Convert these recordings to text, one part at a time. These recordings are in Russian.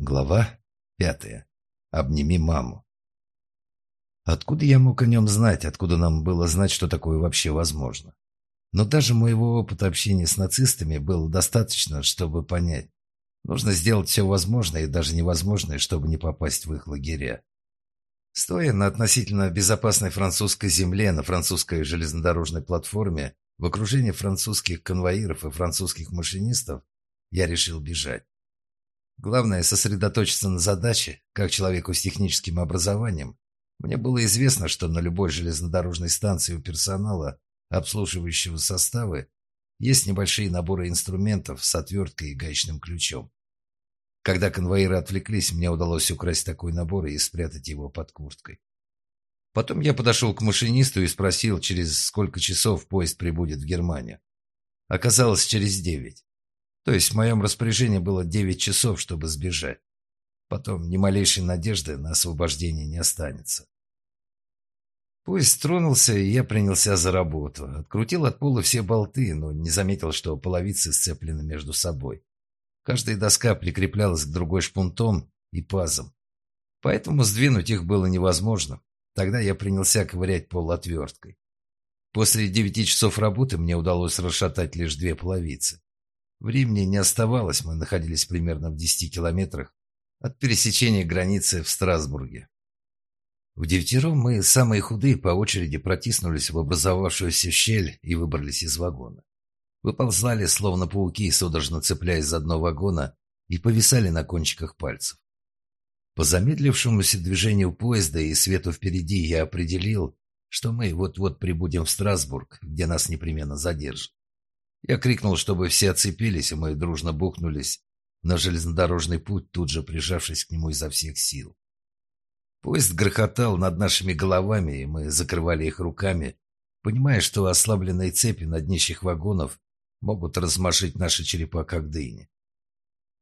Глава пятая. Обними маму. Откуда я мог о нем знать? Откуда нам было знать, что такое вообще возможно? Но даже моего опыта общения с нацистами было достаточно, чтобы понять. Нужно сделать все возможное и даже невозможное, чтобы не попасть в их лагеря. Стоя на относительно безопасной французской земле, на французской железнодорожной платформе, в окружении французских конвоиров и французских машинистов, я решил бежать. Главное – сосредоточиться на задаче, как человеку с техническим образованием. Мне было известно, что на любой железнодорожной станции у персонала, обслуживающего составы, есть небольшие наборы инструментов с отверткой и гаечным ключом. Когда конвоиры отвлеклись, мне удалось украсть такой набор и спрятать его под курткой. Потом я подошел к машинисту и спросил, через сколько часов поезд прибудет в Германию. Оказалось, через девять. То есть в моем распоряжении было девять часов, чтобы сбежать. Потом ни малейшей надежды на освобождение не останется. Поезд тронулся, и я принялся за работу. Открутил от пола все болты, но не заметил, что половицы сцеплены между собой. Каждая доска прикреплялась к другой шпунтом и пазом. Поэтому сдвинуть их было невозможно. Тогда я принялся ковырять пол отверткой. После девяти часов работы мне удалось расшатать лишь две половицы. Времени не оставалось, мы находились примерно в десяти километрах от пересечения границы в Страсбурге. В девятером мы, самые худые, по очереди протиснулись в образовавшуюся щель и выбрались из вагона. Выползали, словно пауки, судорожно цепляясь за дно вагона, и повисали на кончиках пальцев. По замедлившемуся движению поезда и свету впереди я определил, что мы вот-вот прибудем в Страсбург, где нас непременно задержат. Я крикнул, чтобы все оцепились, и мы дружно бухнулись на железнодорожный путь, тут же прижавшись к нему изо всех сил. Поезд грохотал над нашими головами, и мы закрывали их руками, понимая, что ослабленные цепи на днищих вагонов могут размашить наши черепа, как дыни.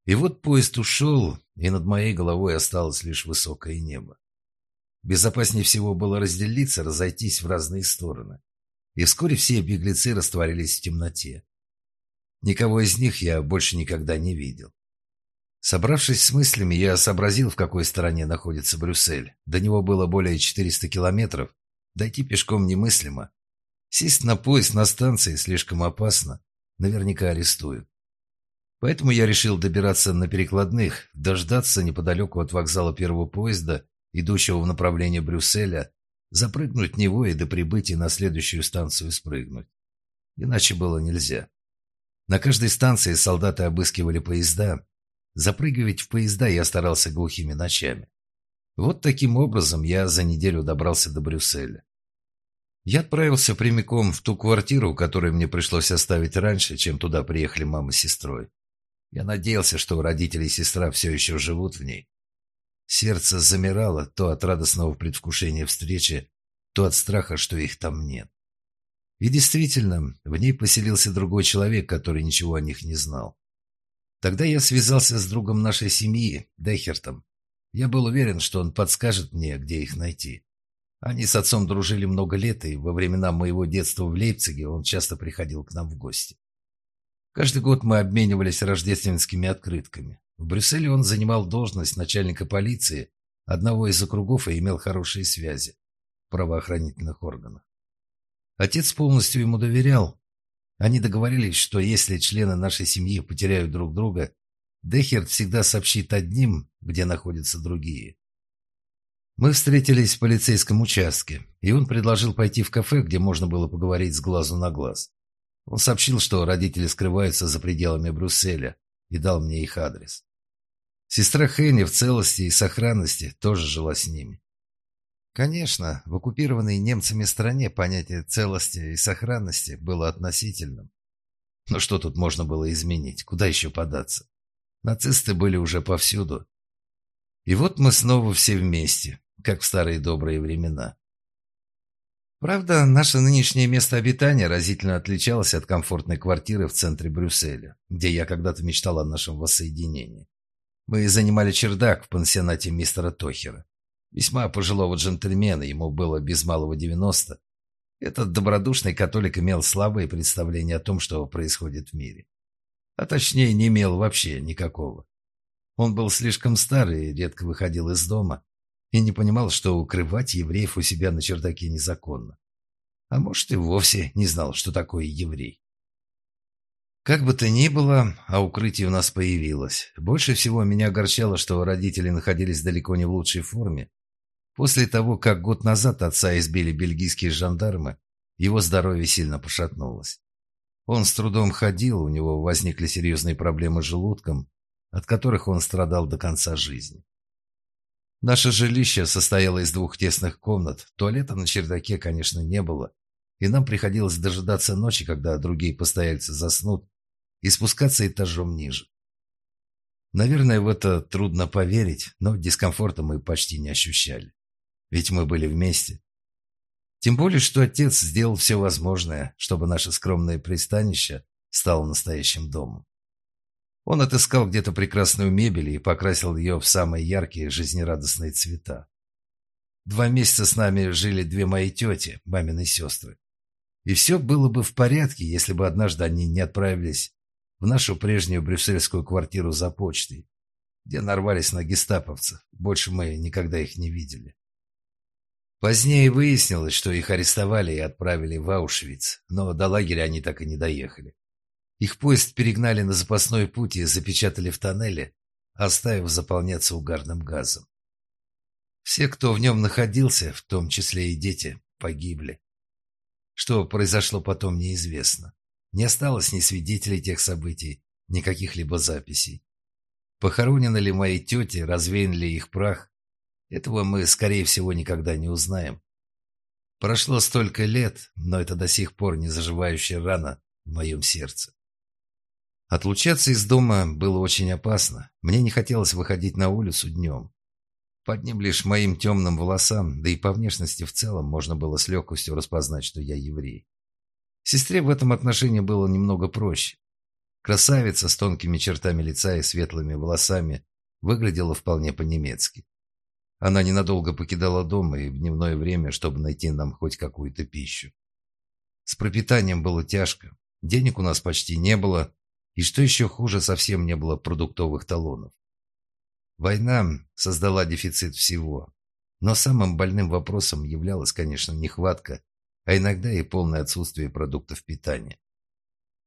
И вот поезд ушел, и над моей головой осталось лишь высокое небо. Безопаснее всего было разделиться, разойтись в разные стороны. И вскоре все беглецы растворились в темноте. Никого из них я больше никогда не видел. Собравшись с мыслями, я сообразил, в какой стороне находится Брюссель. До него было более 400 километров. Дойти пешком немыслимо. Сесть на поезд на станции слишком опасно. Наверняка арестуют. Поэтому я решил добираться на перекладных, дождаться неподалеку от вокзала первого поезда, идущего в направлении Брюсселя, запрыгнуть в него и до прибытия на следующую станцию спрыгнуть. Иначе было нельзя. На каждой станции солдаты обыскивали поезда. Запрыгивать в поезда я старался глухими ночами. Вот таким образом я за неделю добрался до Брюсселя. Я отправился прямиком в ту квартиру, которую мне пришлось оставить раньше, чем туда приехали мама с сестрой. Я надеялся, что родители и сестра все еще живут в ней. Сердце замирало то от радостного предвкушения встречи, то от страха, что их там нет. И действительно, в ней поселился другой человек, который ничего о них не знал. Тогда я связался с другом нашей семьи, Дехертом. Я был уверен, что он подскажет мне, где их найти. Они с отцом дружили много лет, и во времена моего детства в Лейпциге он часто приходил к нам в гости. Каждый год мы обменивались рождественскими открытками. В Брюсселе он занимал должность начальника полиции одного из округов и имел хорошие связи в правоохранительных органах. Отец полностью ему доверял. Они договорились, что если члены нашей семьи потеряют друг друга, Дехерт всегда сообщит одним, где находятся другие. Мы встретились в полицейском участке, и он предложил пойти в кафе, где можно было поговорить с глазу на глаз. Он сообщил, что родители скрываются за пределами Брюсселя, и дал мне их адрес. Сестра Хенни в целости и сохранности тоже жила с ними. Конечно, в оккупированной немцами стране понятие целости и сохранности было относительным. Но что тут можно было изменить? Куда еще податься? Нацисты были уже повсюду. И вот мы снова все вместе, как в старые добрые времена. Правда, наше нынешнее место обитания разительно отличалось от комфортной квартиры в центре Брюсселя, где я когда-то мечтал о нашем воссоединении. Мы занимали чердак в пансионате мистера Тохера. Весьма пожилого джентльмена, ему было без малого девяносто. Этот добродушный католик имел слабые представления о том, что происходит в мире. А точнее, не имел вообще никакого. Он был слишком старый и редко выходил из дома, и не понимал, что укрывать евреев у себя на чердаке незаконно. А может, и вовсе не знал, что такое еврей. Как бы то ни было, а укрытие у нас появилось. Больше всего меня огорчало, что родители находились далеко не в лучшей форме. После того, как год назад отца избили бельгийские жандармы, его здоровье сильно пошатнулось. Он с трудом ходил, у него возникли серьезные проблемы с желудком, от которых он страдал до конца жизни. Наше жилище состояло из двух тесных комнат, туалета на чердаке, конечно, не было, и нам приходилось дожидаться ночи, когда другие постояльцы заснут, и спускаться этажом ниже. Наверное, в это трудно поверить, но дискомфорта мы почти не ощущали. Ведь мы были вместе. Тем более, что отец сделал все возможное, чтобы наше скромное пристанище стало настоящим домом. Он отыскал где-то прекрасную мебель и покрасил ее в самые яркие жизнерадостные цвета. Два месяца с нами жили две мои тети, мамины сестры. И все было бы в порядке, если бы однажды они не отправились в нашу прежнюю брюссельскую квартиру за почтой, где нарвались на гестаповцев. Больше мы никогда их не видели. Позднее выяснилось, что их арестовали и отправили в Аушвиц, но до лагеря они так и не доехали. Их поезд перегнали на запасной путь и запечатали в тоннеле, оставив заполняться угарным газом. Все, кто в нем находился, в том числе и дети, погибли. Что произошло потом, неизвестно. Не осталось ни свидетелей тех событий, ни каких-либо записей. Похоронены ли мои тети, развеян ли их прах, этого мы, скорее всего, никогда не узнаем. Прошло столько лет, но это до сих пор не заживающая рана в моем сердце. Отлучаться из дома было очень опасно. Мне не хотелось выходить на улицу днем. Под ним лишь моим темным волосам, да и по внешности в целом можно было с легкостью распознать, что я еврей. Сестре в этом отношении было немного проще. Красавица с тонкими чертами лица и светлыми волосами выглядела вполне по-немецки. Она ненадолго покидала дом и в дневное время, чтобы найти нам хоть какую-то пищу. С пропитанием было тяжко. Денег у нас почти не было, и что еще хуже, совсем не было продуктовых талонов. Война создала дефицит всего. Но самым больным вопросом являлась, конечно, нехватка а иногда и полное отсутствие продуктов питания.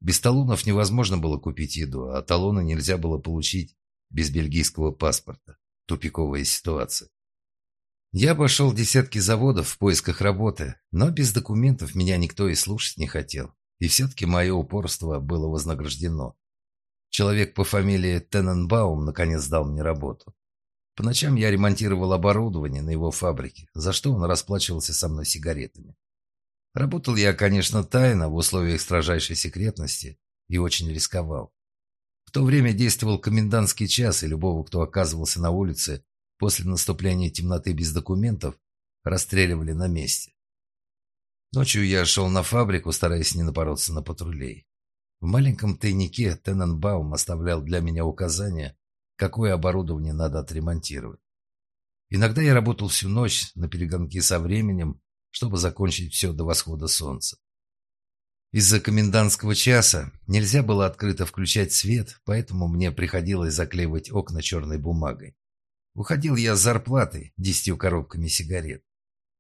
Без талонов невозможно было купить еду, а талоны нельзя было получить без бельгийского паспорта. Тупиковая ситуация. Я обошел десятки заводов в поисках работы, но без документов меня никто и слушать не хотел. И все-таки мое упорство было вознаграждено. Человек по фамилии Тененбаум наконец дал мне работу. По ночам я ремонтировал оборудование на его фабрике, за что он расплачивался со мной сигаретами. Работал я, конечно, тайно, в условиях строжайшей секретности, и очень рисковал. В то время действовал комендантский час, и любого, кто оказывался на улице после наступления темноты без документов, расстреливали на месте. Ночью я шел на фабрику, стараясь не напороться на патрулей. В маленьком тайнике Тененбаум оставлял для меня указания, какое оборудование надо отремонтировать. Иногда я работал всю ночь на перегонки со временем, чтобы закончить все до восхода солнца. Из-за комендантского часа нельзя было открыто включать свет, поэтому мне приходилось заклеивать окна черной бумагой. Уходил я с зарплатой, десятью коробками сигарет.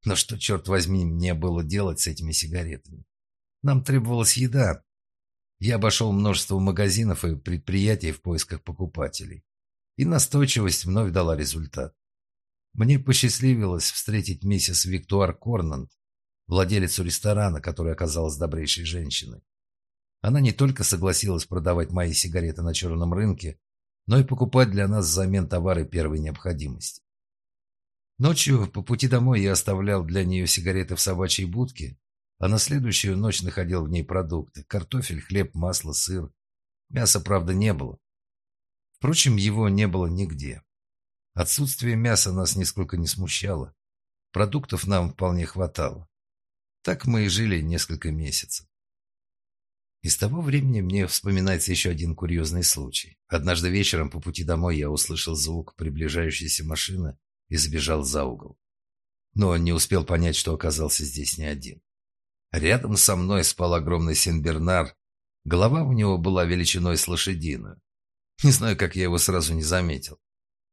Но что, черт возьми, мне было делать с этими сигаретами? Нам требовалась еда. Я обошел множество магазинов и предприятий в поисках покупателей. И настойчивость вновь дала результат. Мне посчастливилось встретить миссис Виктуар Корнанд, владелицу ресторана, которая оказалась добрейшей женщиной. Она не только согласилась продавать мои сигареты на черном рынке, но и покупать для нас взамен товары первой необходимости. Ночью по пути домой я оставлял для нее сигареты в собачьей будке, а на следующую ночь находил в ней продукты – картофель, хлеб, масло, сыр. Мяса, правда, не было. Впрочем, его не было нигде. Отсутствие мяса нас нисколько не смущало. Продуктов нам вполне хватало. Так мы и жили несколько месяцев. И с того времени мне вспоминается еще один курьезный случай. Однажды вечером по пути домой я услышал звук приближающейся машины и забежал за угол. Но не успел понять, что оказался здесь не один. Рядом со мной спал огромный Сенбернар. Голова у него была величиной с лошадиную. Не знаю, как я его сразу не заметил.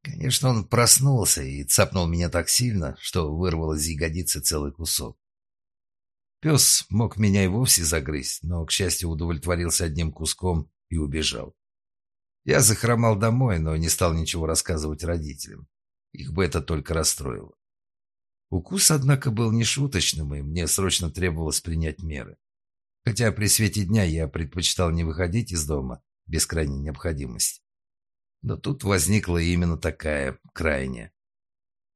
Конечно, он проснулся и цапнул меня так сильно, что вырвал из ягодицы целый кусок. Пес мог меня и вовсе загрызть, но, к счастью, удовлетворился одним куском и убежал. Я захромал домой, но не стал ничего рассказывать родителям. Их бы это только расстроило. Укус, однако, был нешуточным, и мне срочно требовалось принять меры. Хотя при свете дня я предпочитал не выходить из дома без крайней необходимости. Но тут возникла именно такая крайняя.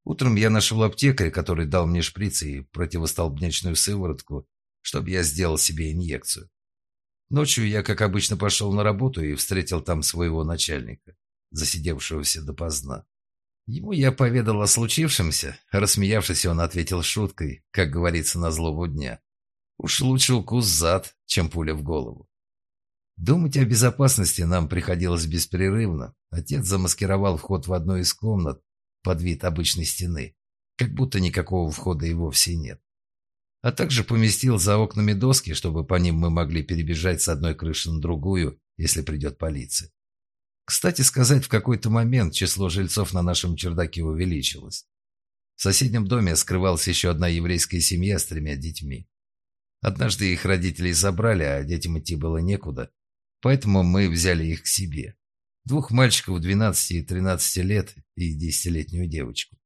Утром я нашел аптекаря, который дал мне шприц и противостолбнячную сыворотку, чтобы я сделал себе инъекцию. Ночью я, как обычно, пошел на работу и встретил там своего начальника, засидевшегося допоздна. Ему я поведал о случившемся. Рассмеявшись, он ответил шуткой, как говорится на злобу дня. Уж лучше укус зад, чем пуля в голову. Думать о безопасности нам приходилось беспрерывно. Отец замаскировал вход в одну из комнат под вид обычной стены, как будто никакого входа и вовсе нет. А также поместил за окнами доски, чтобы по ним мы могли перебежать с одной крыши на другую, если придет полиция. Кстати сказать, в какой-то момент число жильцов на нашем чердаке увеличилось. В соседнем доме скрывалась еще одна еврейская семья с тремя детьми. Однажды их родителей забрали, а детям идти было некуда, Поэтому мы взяли их к себе. Двух мальчиков 12 и 13 лет и десятилетнюю девочку.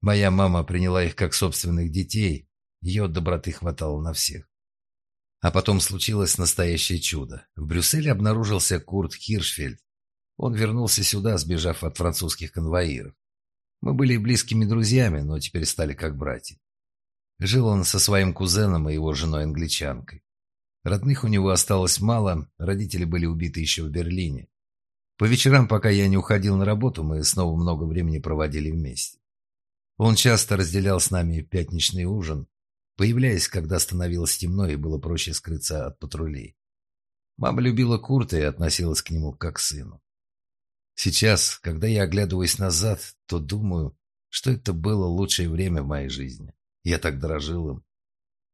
Моя мама приняла их как собственных детей, ее доброты хватало на всех. А потом случилось настоящее чудо. В Брюсселе обнаружился Курт Хиршфельд. Он вернулся сюда, сбежав от французских конвоиров. Мы были близкими друзьями, но теперь стали как братья. Жил он со своим кузеном и его женой-англичанкой. Родных у него осталось мало, родители были убиты еще в Берлине. По вечерам, пока я не уходил на работу, мы снова много времени проводили вместе. Он часто разделял с нами пятничный ужин, появляясь, когда становилось темно и было проще скрыться от патрулей. Мама любила Курта и относилась к нему как к сыну. Сейчас, когда я оглядываюсь назад, то думаю, что это было лучшее время в моей жизни. Я так дорожил им.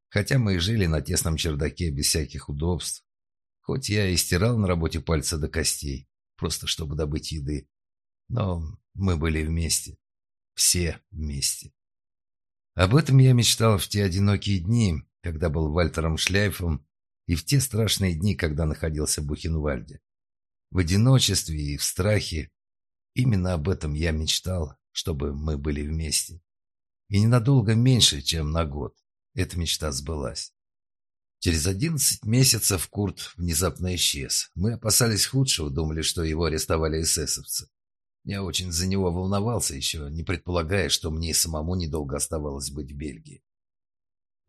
Хотя мы и жили на тесном чердаке без всяких удобств. Хоть я и стирал на работе пальцы до костей, просто чтобы добыть еды. Но мы были вместе. Все вместе. Об этом я мечтал в те одинокие дни, когда был Вальтером Шляйфом, и в те страшные дни, когда находился в Бухенвальде. В одиночестве и в страхе. Именно об этом я мечтал, чтобы мы были вместе. И ненадолго меньше, чем на год. Эта мечта сбылась. Через одиннадцать месяцев Курт внезапно исчез. Мы опасались худшего, думали, что его арестовали эсэсовцы. Я очень за него волновался, еще не предполагая, что мне самому недолго оставалось быть в Бельгии.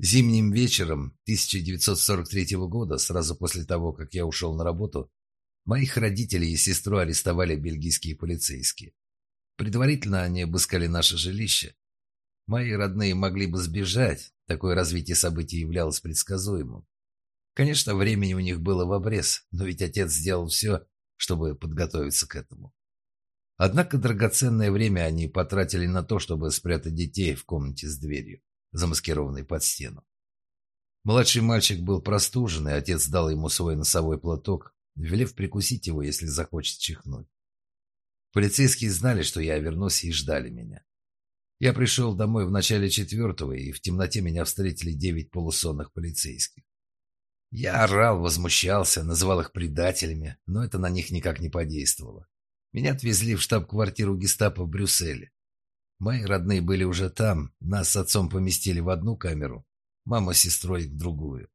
Зимним вечером 1943 года, сразу после того, как я ушел на работу, моих родителей и сестру арестовали бельгийские полицейские. Предварительно они обыскали наше жилище. Мои родные могли бы сбежать, Такое развитие событий являлось предсказуемым. Конечно, времени у них было в обрез, но ведь отец сделал все, чтобы подготовиться к этому. Однако драгоценное время они потратили на то, чтобы спрятать детей в комнате с дверью, замаскированной под стену. Младший мальчик был простужен, и отец дал ему свой носовой платок, велев прикусить его, если захочет чихнуть. Полицейские знали, что я вернусь, и ждали меня. Я пришел домой в начале четвертого, и в темноте меня встретили девять полусонных полицейских. Я орал, возмущался, называл их предателями, но это на них никак не подействовало. Меня отвезли в штаб-квартиру гестапо в Брюсселе. Мои родные были уже там, нас с отцом поместили в одну камеру, мама с сестрой в другую.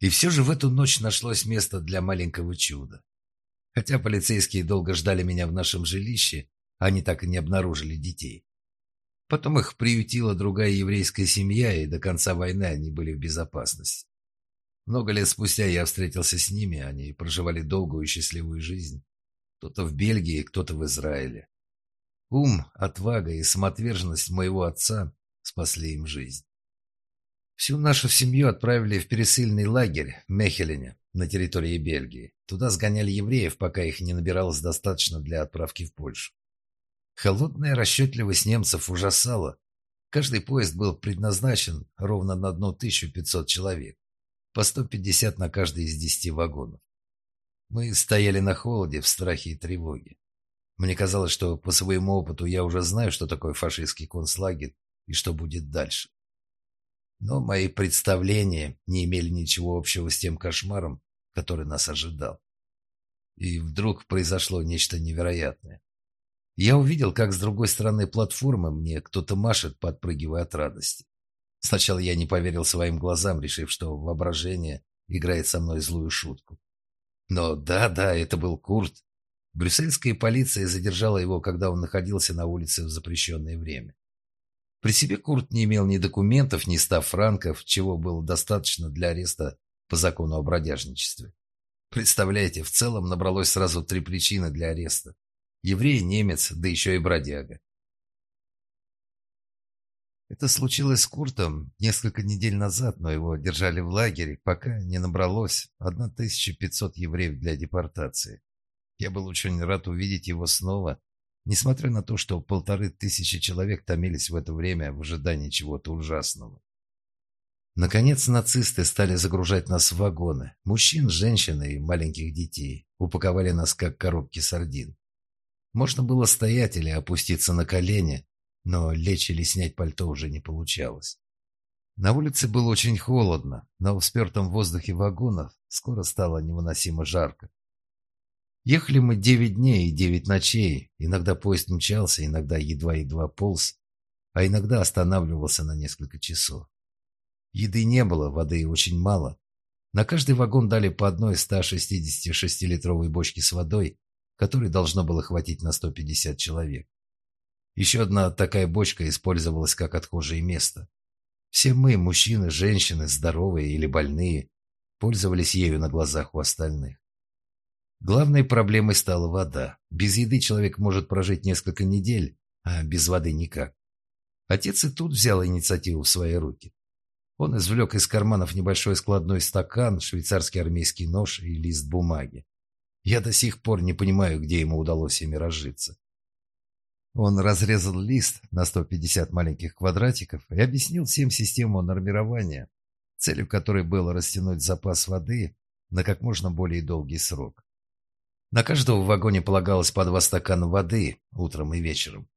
И все же в эту ночь нашлось место для маленького чуда. Хотя полицейские долго ждали меня в нашем жилище, они так и не обнаружили детей. Потом их приютила другая еврейская семья, и до конца войны они были в безопасности. Много лет спустя я встретился с ними, они проживали долгую и счастливую жизнь. Кто-то в Бельгии, кто-то в Израиле. Ум, отвага и самоотверженность моего отца спасли им жизнь. Всю нашу семью отправили в пересыльный лагерь в Мехелине на территории Бельгии. Туда сгоняли евреев, пока их не набиралось достаточно для отправки в Польшу. Холодная расчетливость немцев ужасала. Каждый поезд был предназначен ровно на 1500 человек, по 150 на каждый из 10 вагонов. Мы стояли на холоде в страхе и тревоге. Мне казалось, что по своему опыту я уже знаю, что такое фашистский концлагерь и что будет дальше. Но мои представления не имели ничего общего с тем кошмаром, который нас ожидал. И вдруг произошло нечто невероятное. Я увидел, как с другой стороны платформы мне кто-то машет, подпрыгивая от радости. Сначала я не поверил своим глазам, решив, что воображение играет со мной злую шутку. Но да-да, это был Курт. Брюссельская полиция задержала его, когда он находился на улице в запрещенное время. При себе Курт не имел ни документов, ни ста франков, чего было достаточно для ареста по закону о бродяжничестве. Представляете, в целом набралось сразу три причины для ареста. Еврей, немец, да еще и бродяга. Это случилось с Куртом несколько недель назад, но его держали в лагере, пока не набралось 1500 евреев для депортации. Я был очень рад увидеть его снова, несмотря на то, что полторы тысячи человек томились в это время в ожидании чего-то ужасного. Наконец нацисты стали загружать нас в вагоны. Мужчин, женщин и маленьких детей. Упаковали нас, как коробки сардин. Можно было стоять или опуститься на колени, но лечь или снять пальто уже не получалось. На улице было очень холодно, но в спертом воздухе вагонов скоро стало невыносимо жарко. Ехали мы девять дней и девять ночей, иногда поезд мчался, иногда едва-едва полз, а иногда останавливался на несколько часов. Еды не было, воды очень мало. На каждый вагон дали по одной 166-литровой бочке с водой, которой должно было хватить на 150 человек. Еще одна такая бочка использовалась как отхожее место. Все мы, мужчины, женщины, здоровые или больные, пользовались ею на глазах у остальных. Главной проблемой стала вода. Без еды человек может прожить несколько недель, а без воды никак. Отец и тут взял инициативу в свои руки. Он извлек из карманов небольшой складной стакан, швейцарский армейский нож и лист бумаги. Я до сих пор не понимаю, где ему удалось ими разжиться. Он разрезал лист на 150 маленьких квадратиков и объяснил всем систему нормирования, целью которой было растянуть запас воды на как можно более долгий срок. На каждого в вагоне полагалось по два стакана воды утром и вечером.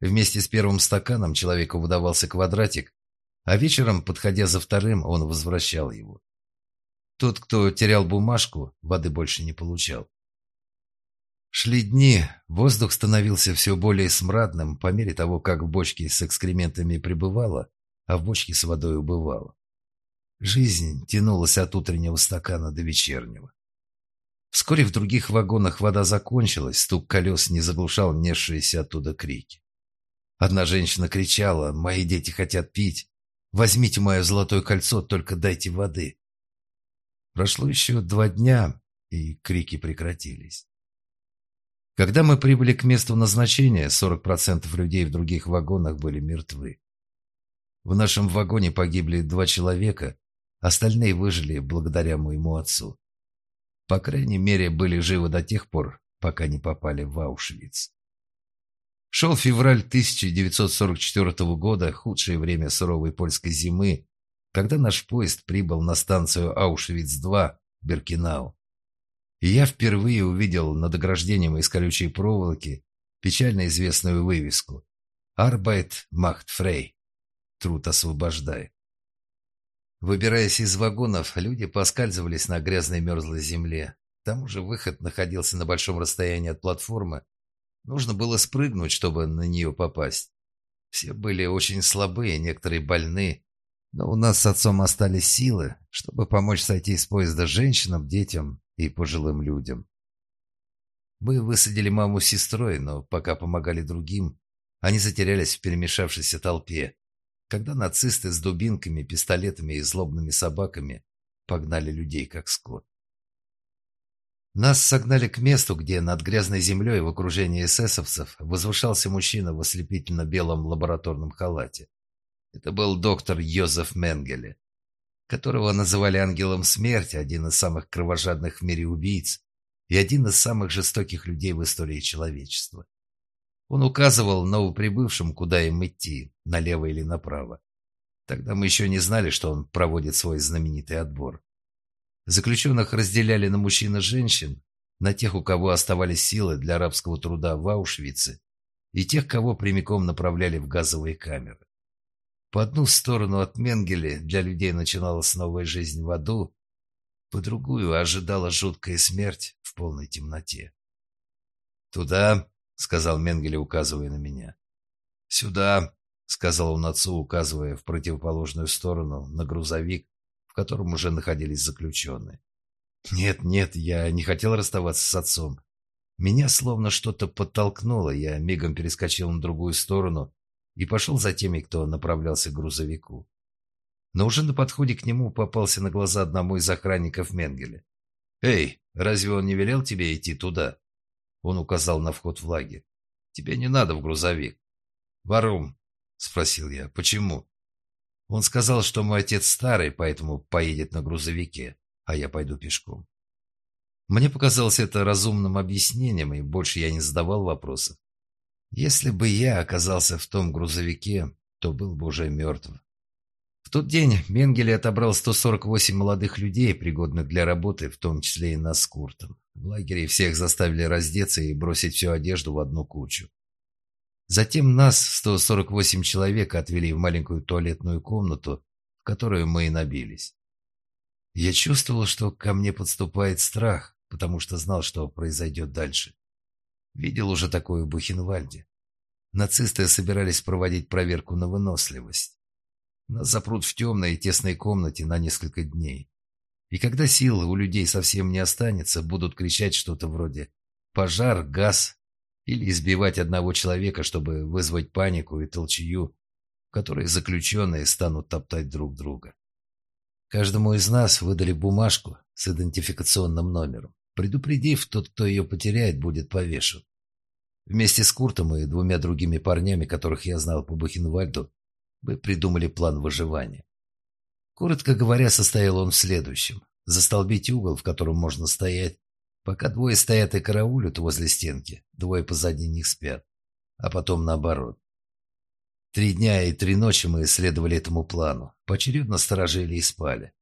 Вместе с первым стаканом человеку выдавался квадратик, а вечером, подходя за вторым, он возвращал его. Тот, кто терял бумажку, воды больше не получал. Шли дни, воздух становился все более смрадным по мере того, как в бочке с экскрементами прибывало, а в бочке с водой убывало. Жизнь тянулась от утреннего стакана до вечернего. Вскоре в других вагонах вода закончилась, стук колес не заглушал несшиеся оттуда крики. Одна женщина кричала «Мои дети хотят пить! Возьмите мое золотое кольцо, только дайте воды!» Прошло еще два дня, и крики прекратились. Когда мы прибыли к месту назначения, 40% людей в других вагонах были мертвы. В нашем вагоне погибли два человека, остальные выжили благодаря моему отцу. По крайней мере, были живы до тех пор, пока не попали в Аушвиц. Шел февраль 1944 года, худшее время суровой польской зимы, когда наш поезд прибыл на станцию Аушвиц-2 Беркинау. И я впервые увидел над ограждением из колючей проволоки печально известную вывеску «Arbeit macht frei» – «Труд освобождает». Выбираясь из вагонов, люди поскальзывались на грязной мерзлой земле. К тому же выход находился на большом расстоянии от платформы. Нужно было спрыгнуть, чтобы на нее попасть. Все были очень слабые, некоторые больны. Но у нас с отцом остались силы, чтобы помочь сойти из поезда женщинам, детям и пожилым людям. Мы высадили маму с сестрой, но пока помогали другим, они затерялись в перемешавшейся толпе, когда нацисты с дубинками, пистолетами и злобными собаками погнали людей как скот. Нас согнали к месту, где над грязной землей в окружении эсэсовцев возвышался мужчина в ослепительно-белом лабораторном халате. Это был доктор Йозеф Менгеле которого называли ангелом смерти, один из самых кровожадных в мире убийц и один из самых жестоких людей в истории человечества. Он указывал новоприбывшим, куда им идти, налево или направо. Тогда мы еще не знали, что он проводит свой знаменитый отбор. Заключенных разделяли на мужчин и женщин, на тех, у кого оставались силы для рабского труда в Аушвице, и тех, кого прямиком направляли в газовые камеры. По одну сторону от Менгеле для людей начиналась новая жизнь в аду, по другую ожидала жуткая смерть в полной темноте. «Туда», — сказал Менгеле, указывая на меня. «Сюда», — сказал он отцу, указывая в противоположную сторону на грузовик, в котором уже находились заключенные. «Нет, нет, я не хотел расставаться с отцом. Меня словно что-то подтолкнуло, я мигом перескочил на другую сторону и пошел за теми, кто направлялся к грузовику. Но уже на подходе к нему попался на глаза одному из охранников Менгеля. «Эй, разве он не велел тебе идти туда?» Он указал на вход в лагерь. «Тебе не надо в грузовик». «Варум?» — спросил я. «Почему?» Он сказал, что мой отец старый, поэтому поедет на грузовике, а я пойду пешком. Мне показалось это разумным объяснением, и больше я не задавал вопросов. Если бы я оказался в том грузовике, то был бы уже мертв. В тот день Менгеле отобрал 148 молодых людей, пригодных для работы, в том числе и нас с Куртом. В лагере всех заставили раздеться и бросить всю одежду в одну кучу. Затем нас, 148 человек, отвели в маленькую туалетную комнату, в которую мы и набились. Я чувствовал, что ко мне подступает страх, потому что знал, что произойдет дальше. Видел уже такое в Бухенвальде. Нацисты собирались проводить проверку на выносливость. Нас запрут в темной и тесной комнате на несколько дней. И когда сил у людей совсем не останется, будут кричать что-то вроде «пожар», «газ» или избивать одного человека, чтобы вызвать панику и толчью, в которой заключенные станут топтать друг друга. Каждому из нас выдали бумажку с идентификационным номером. Предупредив, тот, кто ее потеряет, будет повешен. Вместе с Куртом и двумя другими парнями, которых я знал по Бухенвальду, мы придумали план выживания. Коротко говоря, состоял он в следующем. Застолбить угол, в котором можно стоять, пока двое стоят и караулят возле стенки, двое позади них спят, а потом наоборот. Три дня и три ночи мы исследовали этому плану, поочередно сторожили и спали.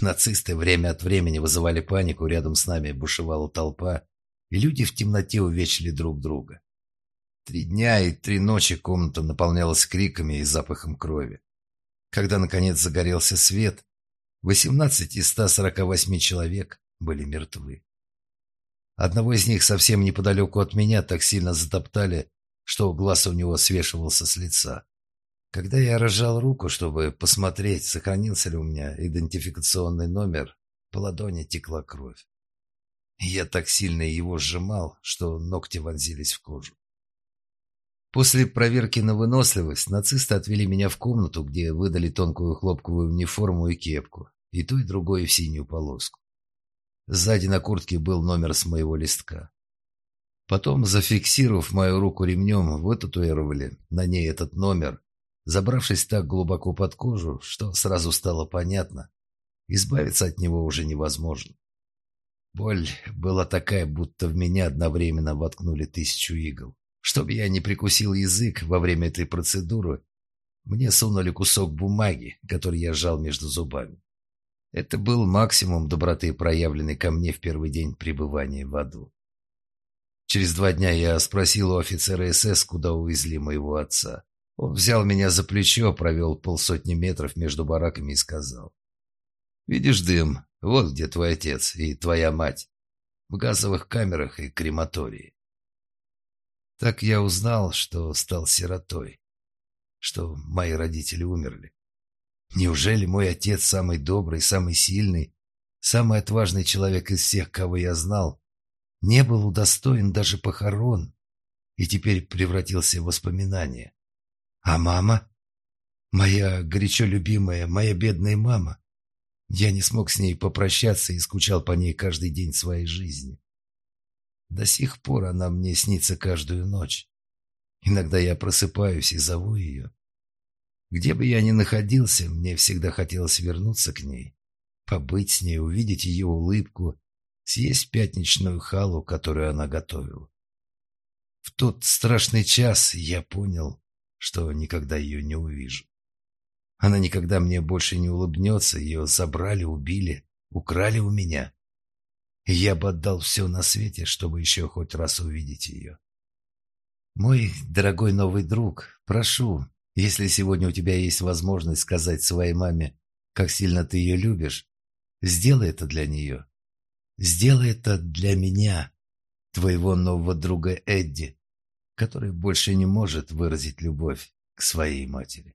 Нацисты время от времени вызывали панику, рядом с нами бушевала толпа, и люди в темноте увечили друг друга. Три дня и три ночи комната наполнялась криками и запахом крови. Когда, наконец, загорелся свет, 18 из 148 человек были мертвы. Одного из них совсем неподалеку от меня так сильно затоптали, что глаз у него свешивался с лица. Когда я разжал руку, чтобы посмотреть, сохранился ли у меня идентификационный номер, по ладони текла кровь. Я так сильно его сжимал, что ногти вонзились в кожу. После проверки на выносливость нацисты отвели меня в комнату, где выдали тонкую хлопковую униформу и кепку, и ту и другую в синюю полоску. Сзади на куртке был номер с моего листка. Потом, зафиксировав мою руку ремнем, вытатуировали на ней этот номер, забравшись так глубоко под кожу, что сразу стало понятно, избавиться от него уже невозможно. Боль была такая, будто в меня одновременно воткнули тысячу игл. Чтобы я не прикусил язык во время этой процедуры, мне сунули кусок бумаги, который я сжал между зубами. Это был максимум доброты, проявленной ко мне в первый день пребывания в аду. Через два дня я спросил у офицера СС, куда увезли моего отца. Он взял меня за плечо, провел полсотни метров между бараками и сказал. «Видишь дым? Вот где твой отец и твоя мать. В газовых камерах и крематории». Так я узнал, что стал сиротой, что мои родители умерли. Неужели мой отец самый добрый, самый сильный, самый отважный человек из всех, кого я знал, не был удостоен даже похорон и теперь превратился в воспоминание. А мама? Моя горячо любимая, моя бедная мама. Я не смог с ней попрощаться и скучал по ней каждый день своей жизни. До сих пор она мне снится каждую ночь. Иногда я просыпаюсь и зову ее. Где бы я ни находился, мне всегда хотелось вернуться к ней, побыть с ней, увидеть ее улыбку, съесть пятничную халу, которую она готовила. В тот страшный час я понял, что никогда ее не увижу. Она никогда мне больше не улыбнется, ее забрали, убили, украли у меня. я бы отдал все на свете, чтобы еще хоть раз увидеть ее. Мой дорогой новый друг, прошу, если сегодня у тебя есть возможность сказать своей маме, как сильно ты ее любишь, сделай это для нее. Сделай это для меня, твоего нового друга Эдди, который больше не может выразить любовь к своей матери.